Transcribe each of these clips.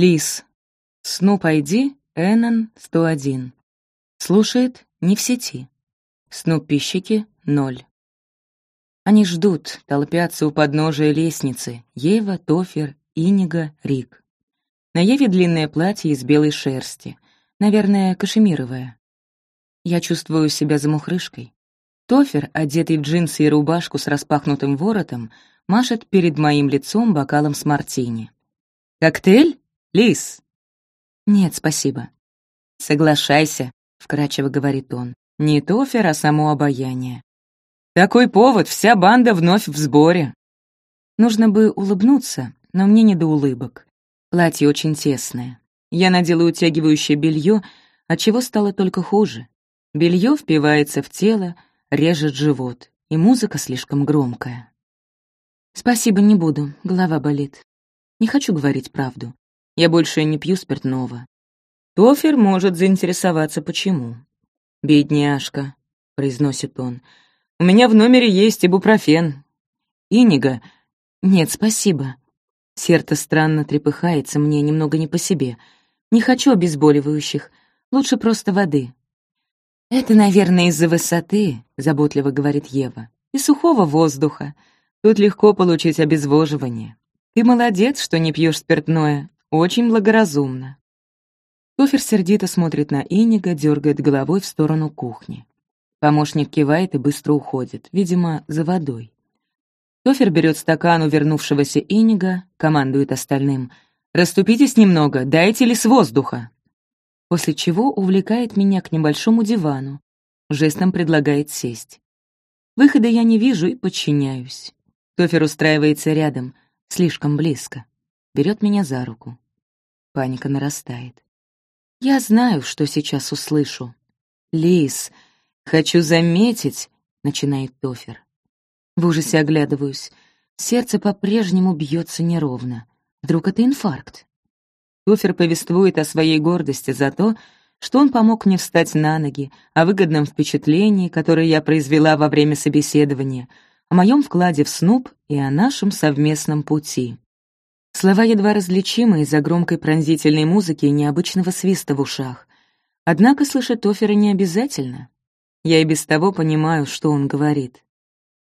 Лис. Снуп ID Эннон 101. Слушает не в сети. Снуп-пищики — ноль. Они ждут, толпятся у подножия лестницы. Ева, Тофер, Инига, Рик. На Еве длинное платье из белой шерсти. Наверное, кашемировое. Я чувствую себя замухрышкой. Тофер, одетый в джинсы и рубашку с распахнутым воротом, машет перед моим лицом бокалом с мартини. «Коктейль? Лис?» «Нет, спасибо». «Соглашайся», — вкрадчиво говорит он. «Не Тофер, а само обаяние». «Такой повод, вся банда вновь в сборе». Нужно бы улыбнуться, но мне не до улыбок. Платье очень тесное. Я надела утягивающее белье, отчего стало только хуже. Белье впивается в тело, режет живот, и музыка слишком громкая. «Спасибо, не буду, голова болит. Не хочу говорить правду. Я больше не пью спиртного». Тофер может заинтересоваться, почему. «Бедняжка», — произносит он, — «у меня в номере есть ибупрофен». «Инига?» «Нет, спасибо». Сердце странно трепыхается мне немного не по себе. Не хочу обезболивающих, лучше просто воды. «Это, наверное, из-за высоты», — заботливо говорит Ева, — «и сухого воздуха. Тут легко получить обезвоживание. Ты молодец, что не пьешь спиртное. Очень благоразумно». Тофер сердито смотрит на Инига, дергает головой в сторону кухни. Помощник кивает и быстро уходит, видимо, за водой. Тофер берет стакан у вернувшегося Инига, командует остальным. «Раступитесь немного, дайте ли с воздуха!» после чего увлекает меня к небольшому дивану, жестом предлагает сесть. Выхода я не вижу и подчиняюсь. Тофер устраивается рядом, слишком близко, берет меня за руку. Паника нарастает. Я знаю, что сейчас услышу. «Лис, хочу заметить», — начинает Тофер. В ужасе оглядываюсь. Сердце по-прежнему бьется неровно. Вдруг это инфаркт? Тофер повествует о своей гордости за то, что он помог мне встать на ноги, о выгодном впечатлении, которое я произвела во время собеседования, о моем вкладе в снуп и о нашем совместном пути. Слова едва различимы из-за громкой пронзительной музыки и необычного свиста в ушах. Однако слышать Тофера не обязательно. Я и без того понимаю, что он говорит.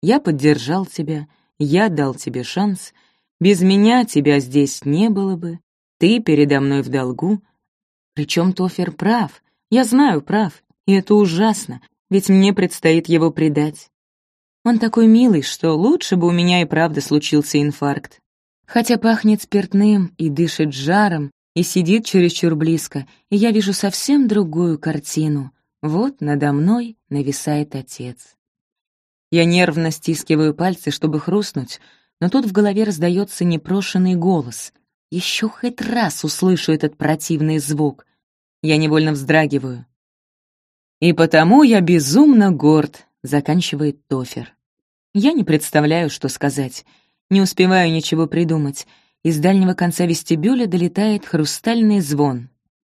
«Я поддержал тебя, я дал тебе шанс, без меня тебя здесь не было бы, ты передо мной в долгу. Причем Тофер прав. Я знаю, прав. И это ужасно, ведь мне предстоит его предать. Он такой милый, что лучше бы у меня и правда случился инфаркт. Хотя пахнет спиртным и дышит жаром, и сидит чересчур близко, и я вижу совсем другую картину. Вот надо мной нависает отец. Я нервно стискиваю пальцы, чтобы хрустнуть, но тут в голове раздается непрошенный голос — еще хоть раз услышу этот противный звук. Я невольно вздрагиваю. «И потому я безумно горд», — заканчивает Тофер. Я не представляю, что сказать. Не успеваю ничего придумать. Из дальнего конца вестибюля долетает хрустальный звон.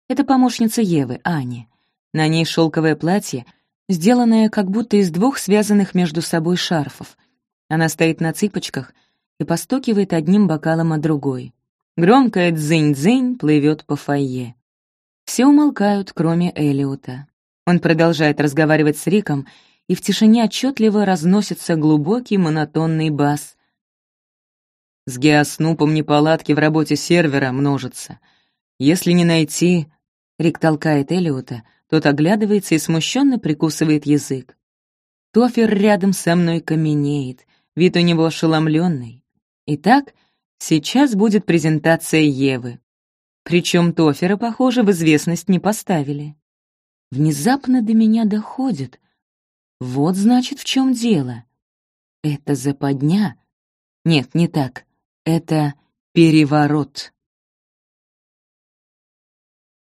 Это помощница Евы, Ани. На ней шелковое платье, сделанное как будто из двух связанных между собой шарфов. Она стоит на цыпочках и постукивает одним бокалом о другой. Громкая дзынь-дзынь плывет по фойе. Все умолкают, кроме Элиота. Он продолжает разговаривать с Риком, и в тишине отчетливо разносится глубокий монотонный бас. С геоснупом неполадки в работе сервера множатся. Если не найти... Рик толкает Элиота, тот оглядывается и смущенно прикусывает язык. Тофер рядом со мной каменеет, вид у него ошеломленный. Итак, Сейчас будет презентация Евы. Причем Тофера, похоже, в известность не поставили. Внезапно до меня доходит. Вот, значит, в чем дело. Это западня? Нет, не так. Это переворот.